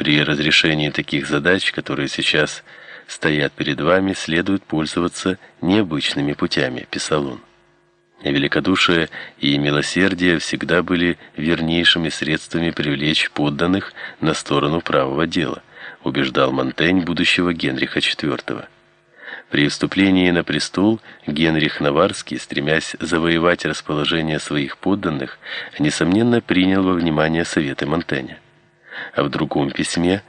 При разрешении таких задач, которые сейчас стоят перед вами, следует пользоваться необычными путями, писал он. Великодушие и милосердие всегда были вернейшими средствами привлечь подданных на сторону правого дела, убеждал Монтень будущего Генриха IV. При вступлении на престол Генрих Наварский, стремясь завоевать расположение своих подданных, несомненно принял во внимание советы Монтэня. А в другом письме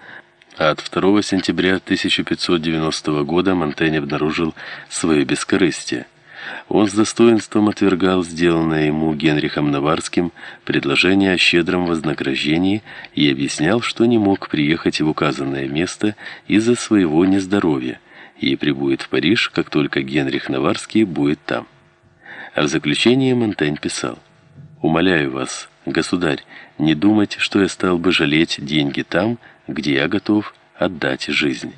от 2 сентября 1590 года Монтень обнаружил свое бескорыстие. Он с достоинством отвергал сделанное ему Генрихом Наварским предложение о щедром вознаграждении и объяснял, что не мог приехать в указанное место из-за своего нездоровья и прибудет в Париж, как только Генрих Наварский будет там. А в заключение Монтень писал: "Умоляю вас, государь, не думать, что я стал бы жалеть деньги там, где я готов отдать жизнь.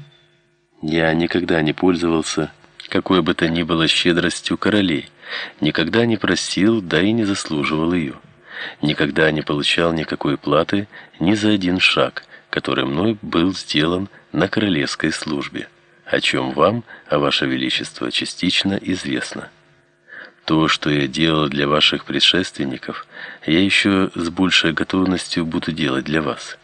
Я никогда не пользовался какой бы то ни было щедростью королей, никогда не просил, да и не заслуживал ее. Никогда не получал никакой платы ни за один шаг, который мной был сделан на королевской службе, о чем вам, а ваше величество, частично известно. То, что я делал для ваших предшественников, я еще с большей готовностью буду делать для вас.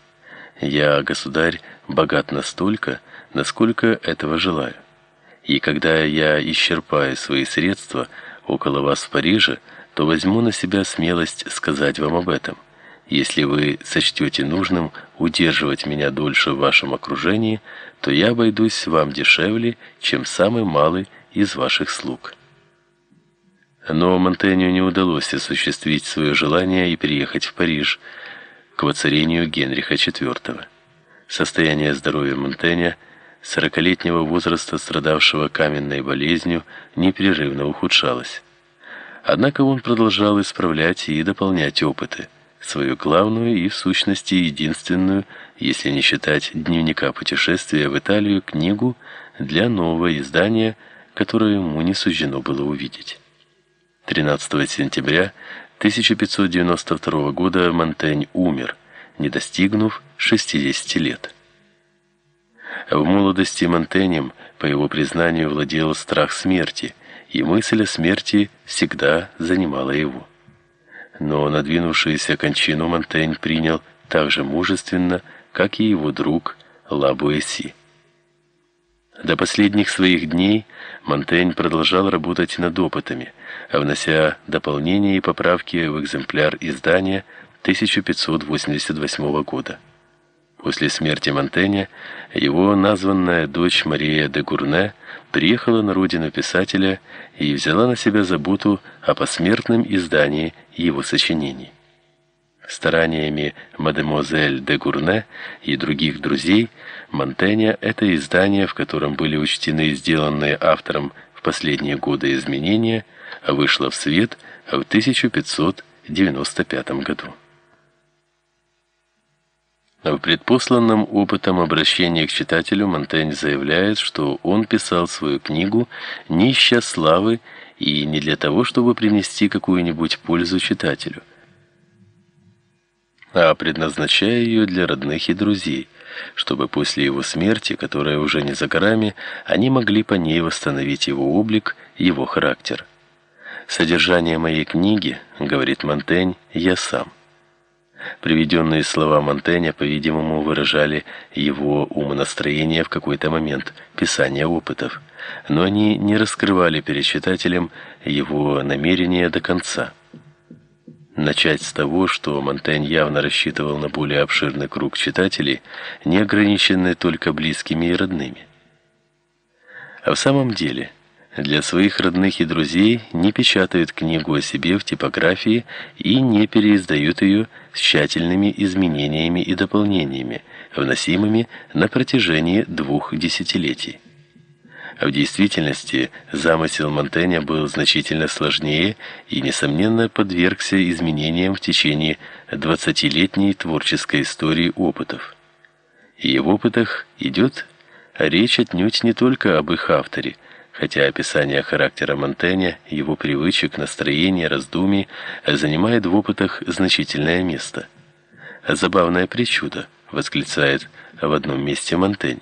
Я, государь, богат настолько, насколько этого желаю. И когда я исчерпаю свои средства около вас в Париже, то возьму на себя смелость сказать вам об этом. Если вы сочтете нужным удерживать меня дольше в вашем окружении, то я обойдусь вам дешевле, чем самый малый из ваших слуг. Но Монтенью не удалось осуществить свое желание и приехать в Париж к воцарению Генриха IV. Состояние здоровья Монтэня – сорокалетнего возраста, страдавшего каменной болезнью, непрерывно ухудшалось. Однако он продолжал исправлять и дополнять опыты, свою главную и в сущности единственную, если не считать дневника путешествия в Италию, книгу для нового издания, которое ему не суждено было увидеть. 13 сентября 1592 года Монтень умер, не достигнув 60 лет. В молодости Монтенем, по его признанию, владел страх смерти, и мысль о смерти всегда занимала его. Но надвинувшуюся кончину Монтень принял так же мужественно, как и его друг Лабуэси. До последних своих дней Монтень продолжал работать над опытами, внося дополнения и поправки в экземпляр издания 1588 года. После смерти Монтэня его названная дочь Мария де Гурне приехала на родину писателя и взяла на себя заботу о посмертном издании его сочинений. Стараниями мадемуазель де Гурне и других друзей Монтэня это издание, в котором были учтены сделанные автором в последние годы изменения, вышло в свет в 1595 году. В предпосланном опытом обращении к читателю Монтень заявляет, что он писал свою книгу не ища славы и не для того, чтобы принести какую-нибудь пользу читателю, а предназначая ее для родных и друзей, чтобы после его смерти, которая уже не за горами, они могли по ней восстановить его облик, его характер. Содержание моей книги, говорит Монтень, я сам. Приведенные слова Монтэня, по-видимому, выражали его умонастроение в какой-то момент писания опытов, но они не раскрывали перед читателем его намерения до конца. Начать с того, что Монтень явно рассчитывал на более обширный круг читателей, не ограниченный только близкими и родными. А в самом деле, для своих родных и друзей не печатают книгу о себе в типографии и не переиздают ее с тщательными изменениями и дополнениями, вносимыми на протяжении двух десятилетий. А в действительности замысел Монтэня был значительно сложнее и несомненно подвергся изменениям в течение двадцатилетней творческой истории опытов. И в опытах идет речь отнюдь не только об их авторе, хотя описание характера Монтэня, его привычек, настроения, раздумий занимает в опытах значительное место. Забавная причуда. восклицает в одном месте Монтень.